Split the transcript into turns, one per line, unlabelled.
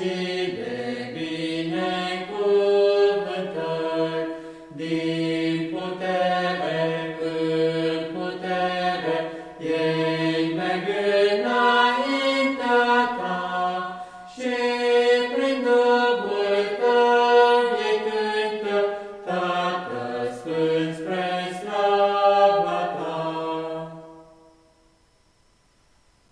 She